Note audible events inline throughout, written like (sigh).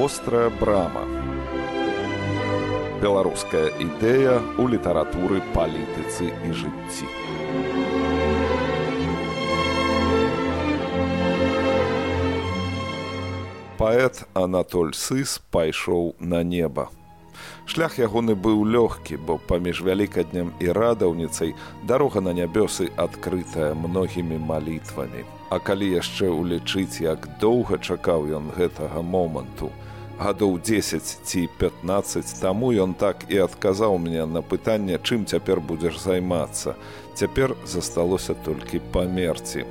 вострая брама. Беларуская ідэя ў літаратуры палітыцы і жыцці. Паэт анатоль сыс пайшоў на неба. Шлях ягоны быў лёгкі бо паміж вялікаднем і радаўніцай дарога на нябёсы адкрытая многімі малітвамі. А калі яшчэ ўлічыць як доўга чакаў ён гэтага моманту то гадоў 10 ці 15 таму ён так і адказаў мне на пытанне чым цяпер будзеш займацца. Цяпер засталося толькі памерці.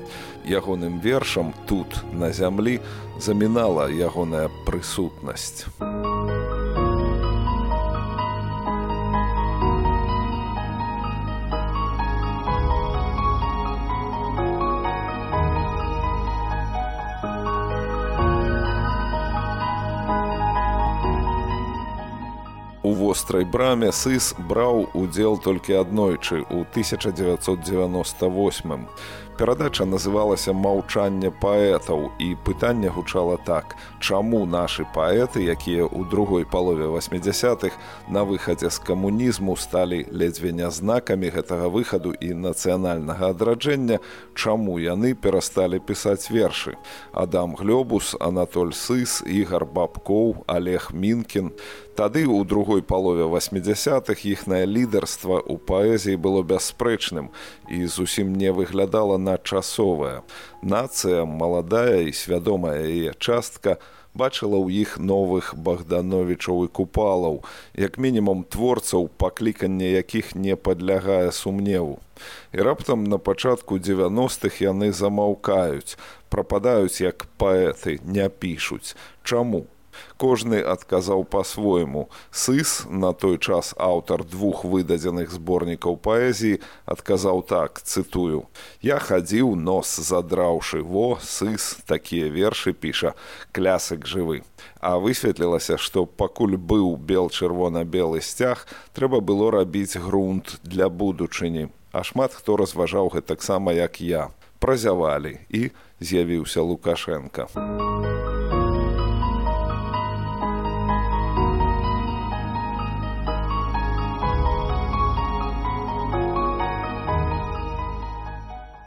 Ягоным вершам тут на зямлі замінала ягоная прысутнасць вострай браме сыс браў удзел толькі аднойчы ў 1998 перадача называлася маўчанне паэтаў і пытанне гучала так. Чаму нашы паэты якія ў другой палове 80-х на выхадзе з камунізму сталі ледзьве нязнакамі гэтага выхаду і нацыянальнага адраджэння чаму яны перасталі пісаць вершы? Адам глёбус анатоль сыс ігар бабкоў олег мінкін. Тады ў другой палове 80-х іхнае лідарства ў паэзіі было бясспрэчным і зусім не выглядала на часовая. Нацыя, маладая і свядомая яе частка бачыла ў іх новых Богдановічаў і купалаў, як мінімум творцаў, пакліканне якіх не падлягае сумневу. І раптам на пачатку 90-х яны замаўкаюць, прападаюць як паэты, не пішуць. Чаму? Кожны адказаў па-свойму. Сыс на той час аўтар двух выдадзеных зборнікаў паэзіі адказаў так цытую я хадзіў нос задраўшы во сыс такія вершы піша клясык жывы а высветлілася што пакуль быў бел чырвона-белы сцяг трэба было рабіць грунт для будучыні. А шмат хто разважаў гэтаксама як я. Празявалі і з'явіўся лукашенко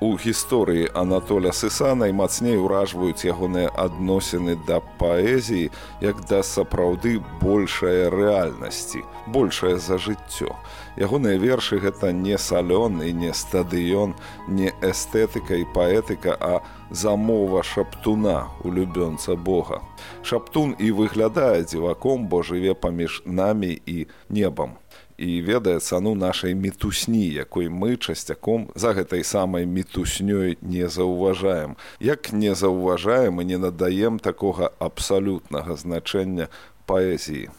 у гісторыі Анатоля Сыса наймацней уражваюць ягоныя адносіны да паэзіі як да сапраўды большая рэальнасці, большае за жыццё. Ягоныя вершы гэта не салён і не стадыён, не эстэтыка і паэтыка, а замова шаптуна улюбёнца Бога. Шаптун і выглядае дзіваком, бо жыве паміж намі і небам і ведае цану нашай мітусні, якой мы часцяком за гэтай самай мітуснёй не заўважаем. Як не заўважаем і не надаем такога абсалютнага значэння паэзіі.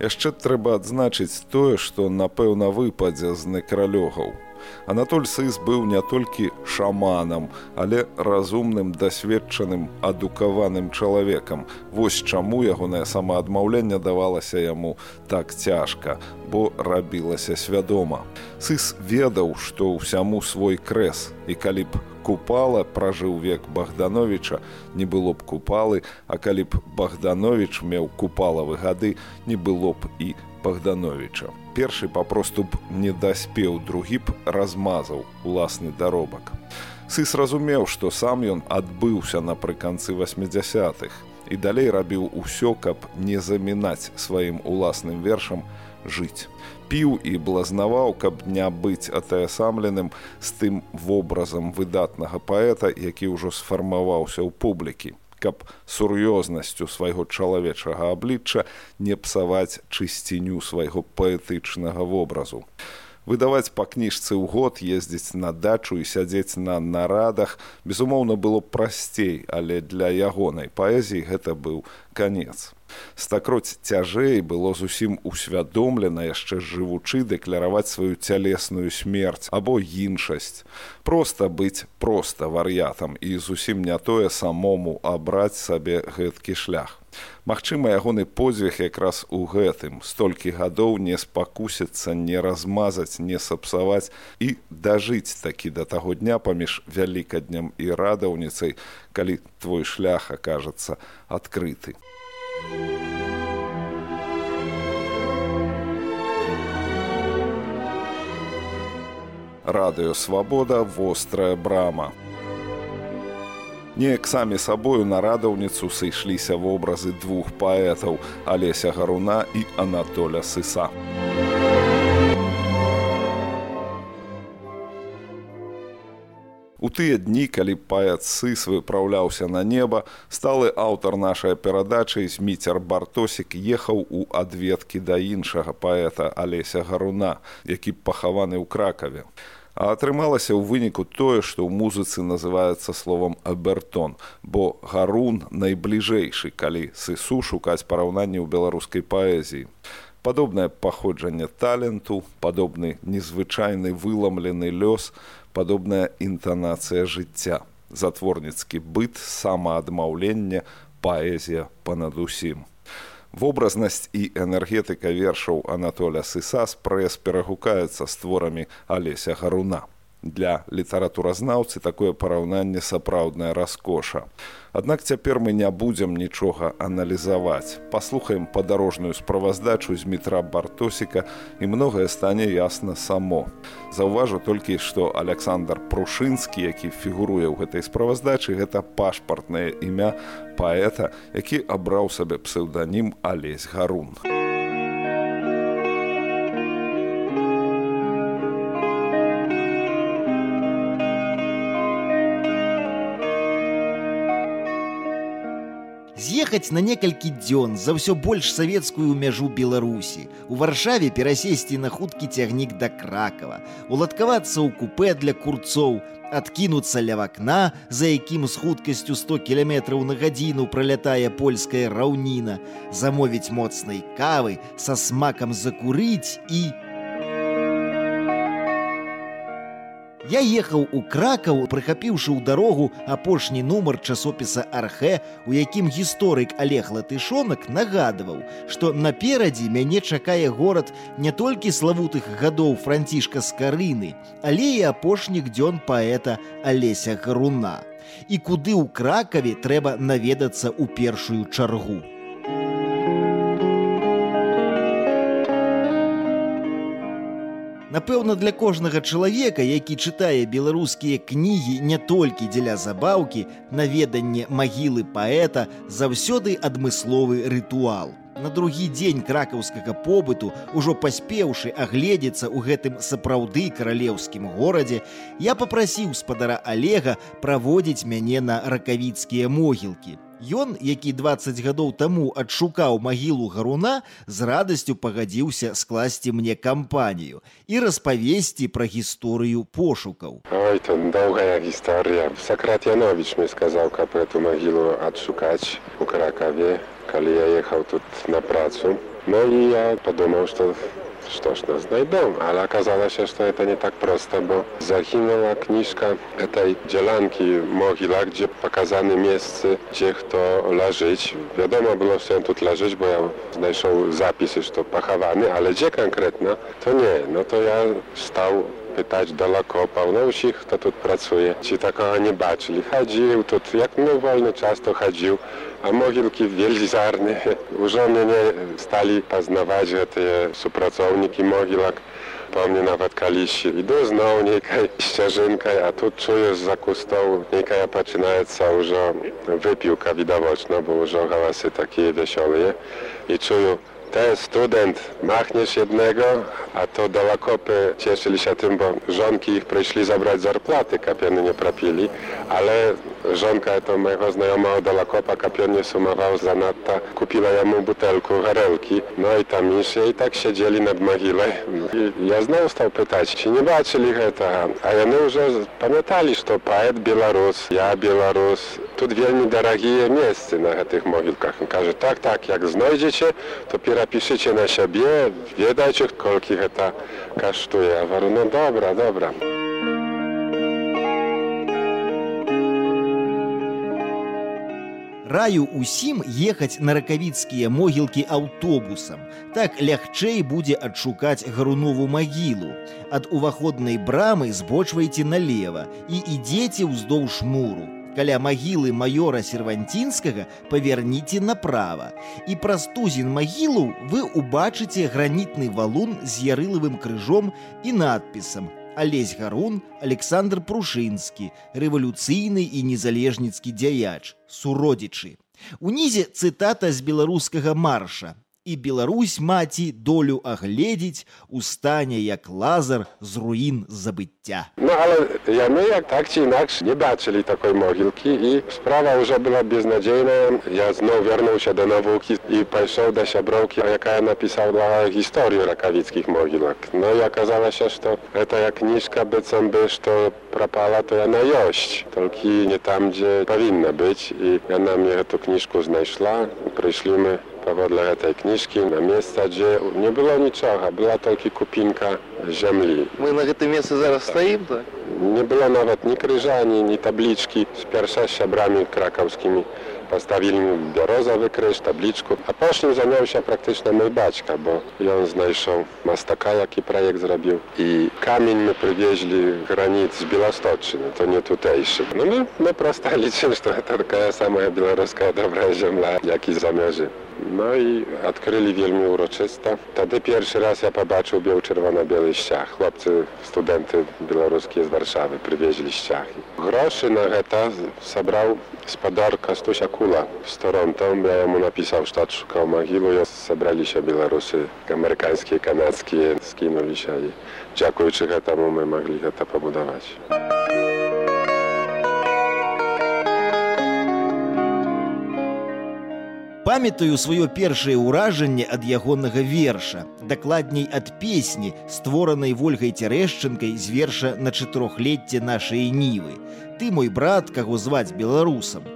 Яшчэ трэба адзначыць тое, што напэўна выпадзе з некралёгаў. Анатоль Сыс быў не толькі шаманам, але разумным дасведчаным адукаваным чалавекам. Вось чаму ягонае самаадмаўленне давалася яму так цяжка, бо рабілася свядома. Сыс ведаў, што ўсяму свой крэс і калі б купала пражыў век богдановича не было б купалы а калі б богданович меў купалавы гады не было б і богдановича. Першы папросту б не даспеў другі б размазаў уласны даробак. Сыс разумеў што сам ён адбыўся напрыканцы 80-х і далей рабіў усё каб не замінаць сваім уласным вершам жыць піў і блазнаваў, каб не быць атаясамленым з тым вобразам выдатнага паэта, які ўжо сфармаваўся ў публікі каб сур'ёзнасцю свайго чалавечага аблічча не псаваць чысціню свайго паэтычнага вобразу. Выдаваць па кніжцы ў год ездзіць на дачу і сядзець на нарадах, безумоўна, было прасцей, але для ягонай паэзіі гэта быў канец Стакроць цяжэй было зусім усвядомлена яшчэ жывучы дэкляраваць сваю цялесную смерць або іншасць. Проста быць проста вар'ятам і зусім не тое самому абраць сабе гэткі шлях. Магчыма, ягоны подзвіг якраз у гэтым столькі гадоў не спакусіцца, не размазаць, не сапсаваць і дажыць такі да таго дня паміж вялікадням і радаўніцай, калі твой шлях акажацца адкрыты. Радыё свабода вострая брама. Неяк самі сабою на радаўніцу сышліся вобразы двух паэтаў алеся гаруна і анатоля сыса У тыя дні, калі паэт сыс выпраўляўся на неба, сталы аўтар нашай перадачы зміцер бартосік ехаў у адведкі да іншага паэта алеся гаруна, які пахаваны ў кракаве. А атрымалася ў выніку тое, што ў музыцы называецца словам абертон, бо гарун найбліжэйшы, калі сысу шукаць параўнанне ў беларускай паэзіі. Падобнае паходжанне таленту, падобны незвычайны выламлены лёс, падобная інтанацыя жыцця, затворніцкі быт, самаадмаўленне, паэзія панад усім. Вобразнасць і энергетыка вершаў анатоля сысас прэс перагукаецца з творамі алеся гаруна для літаратуразнаўцы такое параўнанне сапраўдная раскоша Аднак цяпер мы не будзем нічога аналізаваць. Паслухаем падарожную справаздачу з метра бартосіка і многае стане ясна само. Заўважу толькі, што Александр Прушынскі, які фігуруе ў гэтай справаздачы, гэта пашпартнае імя паэта, які абраў сабе псеўданім Алесь Гарун. З'ехаць на некалькі дзён за ўсё больш савецкую мяжу беларусі у варшаве перасесці на хуткі цягнік да кракова. Уладкавацца ў купе для курцоў адкінуцца ля вакна за якім з хуткасцю 100 кіляметраў на гадзіну пролятае польская раўніна замовіць моцнай кавы са смакам закурыць і Я ехаў у кракаў, прыхапіўшы ў дарогу апошні нумар часопіса архе, у якім гісторык Олег латышонак нагадваў, што наперадзе мяне чакае горад не толькі славутых гадоў францішка скарыны, але і апошніх дзён паэта Алеся Гаруна. І куды ў кракаве трэба наведацца ў першую чаргу. Напэўна, для кожнага чалавека, які чытае беларускія кнігі не толькі дзеля забаўкі, наведанне магілы паэта заўсёды адмысловы рытуал. На другі дзень кракаўскага побыту, ужо паспеўшы агледзецца ў гэтым сапраўды каралеўскім горадзе, я папрасіў спадара Олега праводзіць мяне на ракавіцкія могілкі. Ён, які 20 гадоў таму адшукаў магілу гаруна, з радасцю пагадзіўся скласці мне кампанію і распавесці пра гісторыю пошукаў. Ой, то доўгая гісторыя. Сакрат Янович мне сказаў, каб эту магілу адшукаць у кракаве, калі я ехаў тут на працу. Ну і я падумаў, што что ж, нас найдем. Ale okazało się, że to nie tak proste, bo zaginęła kniżka tej dzielanki mogiela, gdzie pokazane miejsce, gdzie kto leżyć. Wiadomo było, że on tu leżyć, bo ja znajszą zapisy, że to pachawany, ale gdzie konkretno, to nie. No to ja stał pytać do lokopał, no usich, kto tu pracuje. Ci takogo nie baczyli. Chodził tu, jak miał wolny czas, to chodził. А могілкі велізарныя. Ужо мяне сталі пазнаваць гэтыя супрацоўнікі могілак. Па мне нават калісьці іду зноў нейкай сцяжынкай, а тут чую з-за кустоў нейкая пачынаецца ўжо выпіўка відавочна, бо ўжо галасы такія вясёлыя і чую ten student machniesz jednego, a to dalakopy cieszyli się tym, bo żonki ich przyszli zabrać zarplaty, kapiony nie prapili, ale żonka to mojego znajoma od dalakopa kapion sumował zanadto, kupiła jemu butelku garelki, no i tam iż i tak siedzieli nad mogilą. I ja znowu stał pytać, czy nie baczyli tego, a ja już pamiętali, że to poet Białorus, ja Białorus, тут вельмі дарагія месцы на гэтых могілках. Ён кажа так так, як знойдзеце, то перапішыце на сябе, ведаеце, колькі гэта каштуе. Я говорю, ну добра, добра. Раю усім ехаць на ракавіцкія могілкі аўтобусам. Так лягчэй будзе адшукаць гарунову магілу. Ад уваходнай брамы збочвайце налева і ідзеце ўздоўж муру. Каля магілы маёра серванцінскага павярніце направа. І праз тузін магілу вы ўбачыце гранітны валун з ярылавым крыжом і надпісам Алесь Гарун, Александр Прушынскі, рэвалюцыйны і незалежніцкі дзяяч, суродзічы. Унізе цытата з беларускага марша і Беларусь маці долю агледзець у стане як лазар з руін забыцця. No ale яны як так ці інакш не бачылі такой могілкі і справа ўжо была безнадзейная. Я зноў вярнуўся да навукі і пайшоў да сяброўкі, якая напісала гісторыю ракавіцкіх могілак. No i аказалася, што гэта як кніжка быццам бы што прапала, то яна ёсць, толькі не там, дзе павінна быць і яна мне гэту кніжку знайшла. Прыйшлі мы pawodle tej kniżki na miejsca, gdzie nie było niczego, była tylko kupinka ziemi. My na tym miejscu zaraz stoimy, tak? Nie było nawet ni krzyża, ani, ni tabliczki z pierwszymi brami krakowskimi. Postawili mi biorozowy kryż, tabliczku, a poszli zajął się praktycznie mój baćka, bo on znajszał mastaka, jaki projekt zrobił. I kamień my przywieźli granic z Białostoczyny, to nie tutejszy. No my, my prosto liczymy, (laughs) że to taka sama białoruska dobra ziemia, jaki zamierzy. No i odkryli wielmi uroczysta. Wtedy pierwszy raz ja pobaczył biało-czerwono-biały ściach. Chłopcy, studenty białoruskie z Warszawy przywieźli ściachy. Groszy na heta zabrał z Podorka Stusia Kula z Toronto. Ja mu napisał, że szukał mogilu. Ja zebrali się Białorusy amerykańskie, kanadzkie, skinuli się i dziękujący temu my mogli heta pobudować. Памятаю сваё першае ўражанне ад ягонага верша дакладней ад песні створанай ольгай цярэшчынкай з верша на чатырохлетце нашай нівы ты мой брат каго зваць беларусам.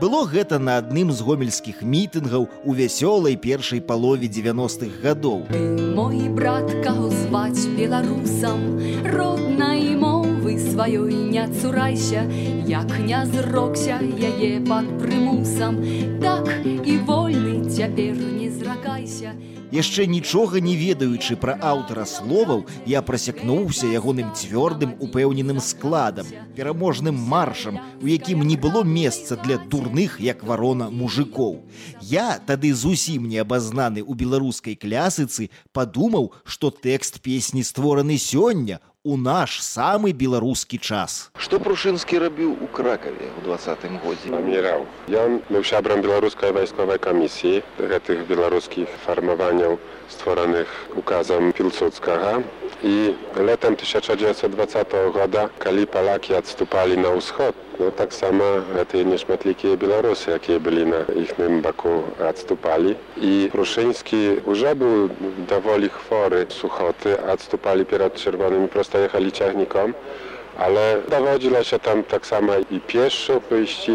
Было гэта на адным з гомельскіх мітынгаў у вясёлай першай палове 90-х гадоў. Мой брат каго зваць беларусам роднай мовы сваёй не цурайся як не зрокся яе пад прымусам. Так і вольны цяпер не зракайся. Яшчэ нічога не ведаючы пра аўтара словаў я прасякнуўся ягоным цвёрдым упэўненым складам пераможным маршам у якім не было месца для дурных як варона мужикоў я тады зусім не абазнаны ў беларускай клясыцы падумаў што тэкст песні створаны сёння у наш самы беларускі час Што прушынскі рабіў у кракаве ў двадцатым годзе Адміраў. Ён быў сябрам беларускай вайсковай камісіі гэтых беларускіх фармаванняў створаных указам пілсудскага i latem 1920 года, калі палакі адступалі на ўсход, ну, таксама гэтыя нешматлікія беларусы, якія былі на іхным баку адступалі. І Прушынскі ўжо быў даволі хворы сухоты, адступалі перад чырвонымі, проста ехалі цягніком ale dowodziło się tam tak samo i pieszo wyjść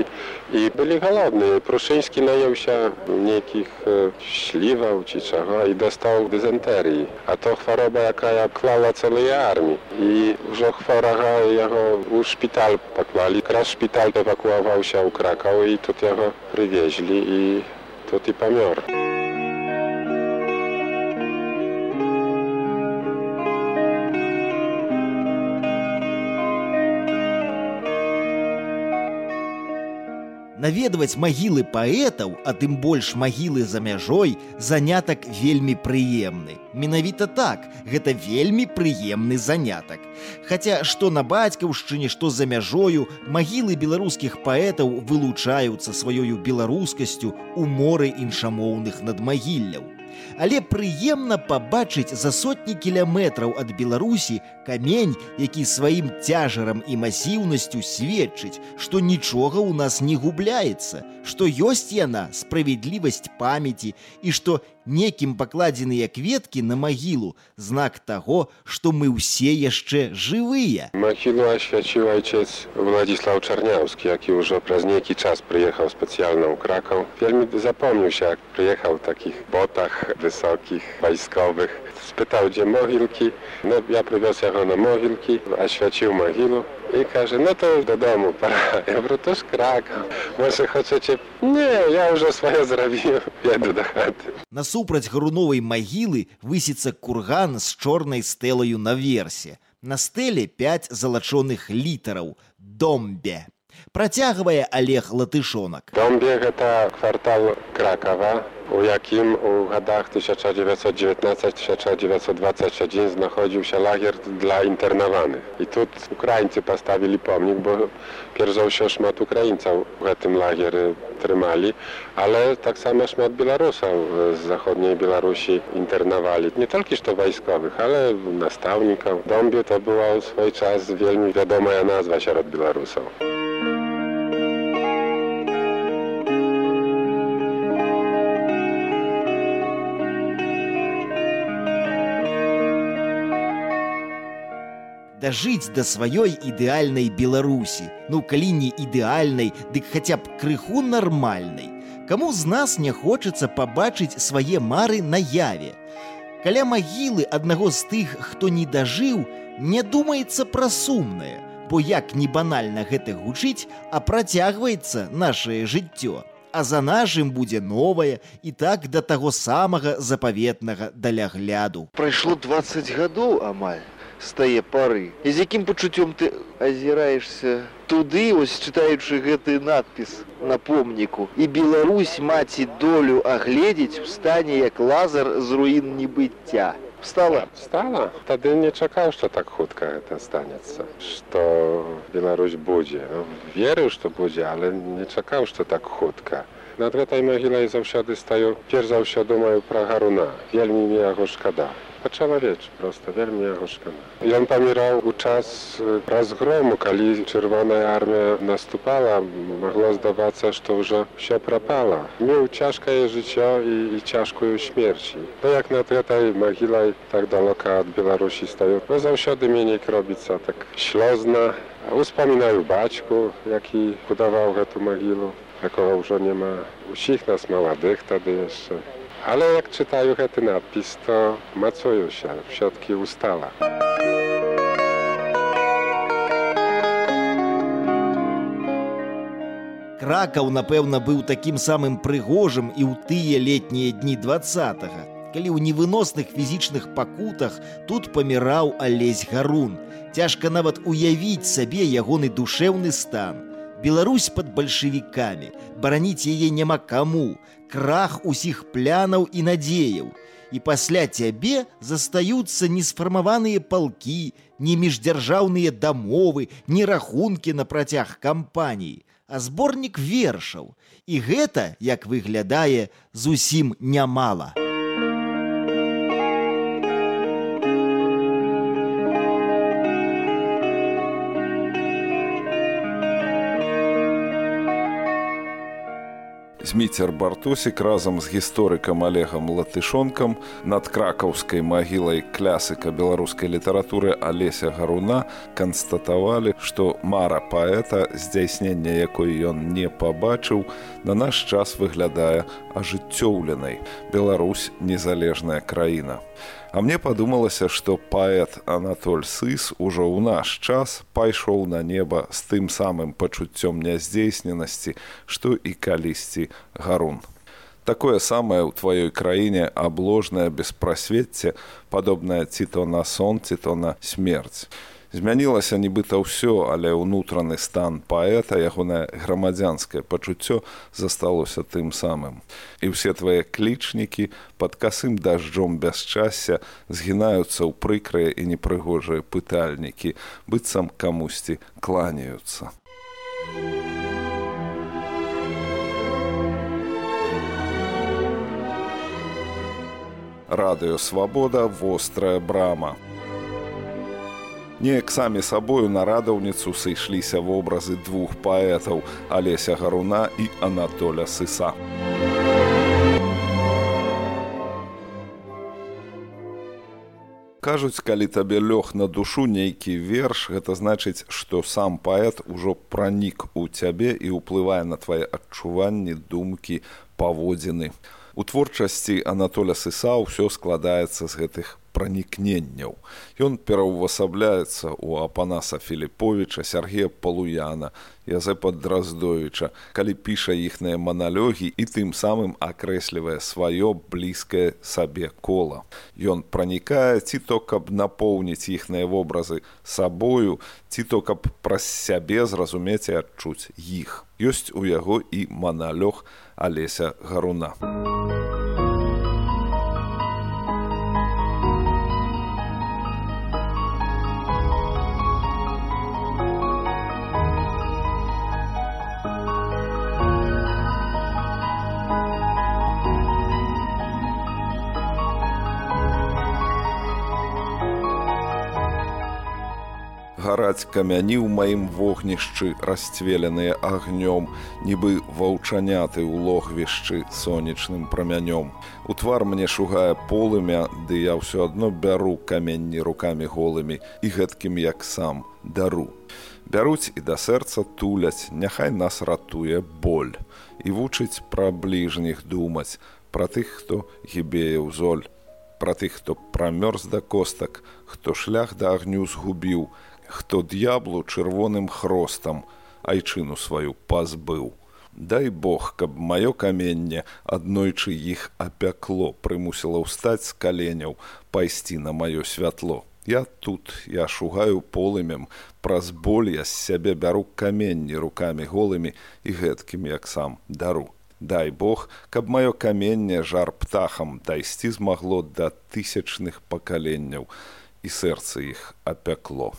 i byli głodni. Pruszyński najął się niekich e, śliwał czy czego i dostał dysenterii. A to choroba, jaka klała całej armii. I już chorego jego u szpital poklali. Kras szpital ewakuował się u Krakow i tu jego przywieźli i tu i pomiar. Наведваць магілы паэтаў, а тым больш магілы за мяжой занятак вельмі прыемны. Менавіта так, гэта вельмі прыемны занятак. Хаця што на бацькаўшчыне, што за мяжою, магілы беларускіх паэтаў вылучаюцца сваёю беларускасцю у моры іншамоўных надмагілляў але прыемна пабачыць за сотні кіляметраў ад беларусі камень які сваім цяжарам і масіўнасцю сведчыць што нічога ў нас не губляецца што ёсць яна справядлівасць памяці і што некім пакладзеныя кветкі на магілу знак таго, што мы ўсе яшчэ жывыя. Махілу асвяціў айчец Владзіслаў Чарняўскі, які ўжо праз нейкі час прыехаў спецыяльна ў кракаў. Вельмі запомніўся, як прыехаў у такіх ботах высокіх вайсковых. Спытаў, дзе могілкі. No, ja прывёз яго на могілкі, асвяціў магілу i każe, no to do domu, para. (laughs) Ja mówię, to jest Kraków. Może chcecie? Nie, ja już swoje zrobiłem, (laughs) jedę do chaty. Насупраць гаруновай магілы высіцца курган з чорнай стэлаю наверсе. На стэле пяць залачоных літараў домбе. Працягвае Олег Латышонак. Домбе гэта квартал Кракава, у jakim u gadach 1919-1921 znachodził się lagier dla internowanych. I tu Ukraińcy postawili pomnik, bo pierwszą się szmat Ukraińców w tym lagiery trzymali, ale tak samo szmat Białorusów z zachodniej Białorusi internowali. Nie tylko to wojskowych, ale nastawników. Dąbie to była w swój czas wielmi wiadoma nazwa wśród дажыць да сваёй ідэальнай беларусі ну калі не ідэальнай дык хаця б крыху нармальнай Каму з нас не хочацца пабачыць свае мары наяве каля магілы аднаго з тых хто не дажыў не думаецца пра сумнае бо як не банальна гэта гучыць а працягваецца нашее жыццё. А за нашым будзе новае і так да таго самага запаветнага далягляду прайшло 20 гадоў амаль з тае пары і з якім пачуццём ты азіраешься туды ось чытаючы гэты надпіс на помніку. І Беларусь маці долю агледзець у стане як лазар з руін небыцця стала стала тады не чакаў што так хутка гэта станецца што Беларусь будзе. Верыў што будзе але не чакаў што так хутка. Над гэтай магілай заўсёды стаю перш за ўсё думаю пра гаруна. Вельмі мне яго шкада па-чалавеч проста вельмі яго шкана. Ён паміраў у час разгрому, калі чырвоная армія наступала, магло здавацца, што ўжо ўсё прапала. Меў цяжкае жыццё і, і цяжкую смерці. То як над гэтай магілай так далёка ад Беларусі стаю, no, заўсёды меней робіцца так слёзна. Успамінаю бацьку, які будаваў гэту магілу, якога ўжо няма усіх нас маладых тады яшчэ. Ale jak czytają ten nadpis, to macują się, w środki ustala. Кракаў, напэўна, быў такім самым прыгожым і ў тыя летнія дні два, калі ў невыносных фізічных пакутах тут паміраў алесь гарун. Цяжка нават уявіць сабе ягоны душэўны стан. Беларусь под бальшавікамі, бараніць яе няма каму, крах усіх плянаў і надзеяў. І пасля цябе застаюцца несфармаваныя палкі, не міждзяржаўныя дамовы, не рахункі на працяг кампаній, а зборнік вершаў. І гэта, як выглядае, зусім нямала. Зміцер Бартусік разам з гісторыкам Олегам Латышонкам над кракаўскай магілай клясыка беларускай літаратуры Алеся Гаруна канстатавалі, што мара паэта, здзяйснення якой ён не пабачыў, на наш час выглядае ажыццёўленай. Беларусь незалежная краіна. А мне падумалася, што паэт Анатоль Сыс ужо ў наш час пайшоў на неба з тым самым пачуццём няздзейсненасці, што і калісьці гарун. Такое самае ў тваёй краіне абложнае беспрасвецце, падобнае ці то на сон, ці то на смерць. Змянілася нібыта ўсё, але ўнутраны стан паэта ягонае грамадзянскае пачуццё засталося тым самым. І ўсе твае клічнікі пад касым дажджом бясчасся згінаюцца ў прыкрыя і непрыгожыя пытальнікі, быццам камусьці кланяюцца. Радыё свабода вострая брама. Неяк самі сабою на радаўніцу сышліся вобразы двух паэтаў Алеся Гаруна і Анатоля Сыса. кажуць калі табе лёг на душу нейкі верш гэта значыць што сам паэт ужо пранік у цябе і ўплывае на твае адчуванні думкі паводзіны у творчасці анатоля сыса ўсё складаецца з гэтых пранікненняў. Ён пераўвасабляецца ў апанаса Філіповіча, Сергея Палуяна, Язэпа Драздовіча, калі піша іхныя маналёгі і тым самым акрэслівае сваё блізкае сабе кола. Ён пранікае ці то, каб напоўніць іхныя вобразы сабою, ці то каб праз сябе зразумець і адчуць іх. Ёсць у яго і маналёг Алеся Гаруна. Гараць камяні ў маім вогнішчы расцвеленыя агнём, нібы ваўчаняты ў логвішчы сонечным прамянём. У твар мне шугае полымя, ды я ўсё адно бяру каменні рукамі голымі і гэткім як сам дару. Бяруць і да сэрца туляць, няхай нас ратуе боль і вучыць пра бліжніх думаць, пра тых, хто гібее ў золь, пра тых, хто прамёрз да костак, хто шлях да агню згубіў, хто д'яблу чырвоным хростам айчыну сваю пазбыў. Дай Бог, каб маё каменне аднойчы іх апякло прымусіла ўстаць з каленяў пайсці на маё святло. Я тут я шугаю полымем, праз боль я з сябе бяру каменні рукамі голымі і гэткім як сам дару. Дай Бог, каб маё каменне жар птахам дайсці змагло да тысячных пакаленняў і сэрца іх апякло.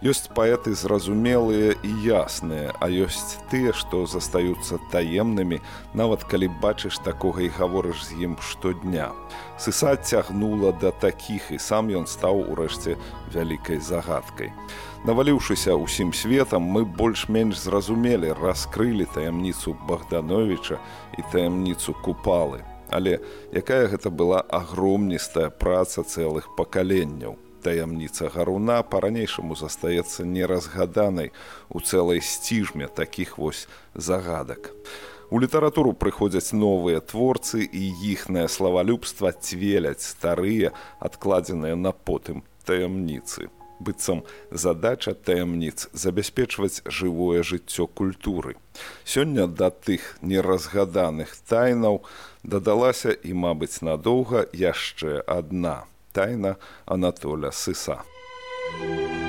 Ёсць паэты зразумелыя і ясныя, а ёсць тыя, што застаюцца таемнымі, нават калі бачыш такога і гаворыш з ім штодня. Сыса цягнула да такіх і сам ён стаў урэшце вялікай загадкай. Наваліўшыся ўсім светам, мы больш-менш зразумелі, раскрылі таямніцу Богдановича і таямніцу купалы. Але якая гэта была агромністая праца цэлых пакаленняў. Таямніца гаруна па-ранейшаму застаецца неразгаданай у цэлай сціжме такіх вось загадак. У літаратуру прыходзяць новыя творцы і іхнае славалюбства цвеляць старыя, адкладзеныя на потым таямніцы быццам задача таямніц забяспечваць жывое жыццё культуры. Сёння да тых неразгаданых тайнаў дадалася і, мабыць, надоўга яшчэ адна тайна Анатоля Сыса. Thank you.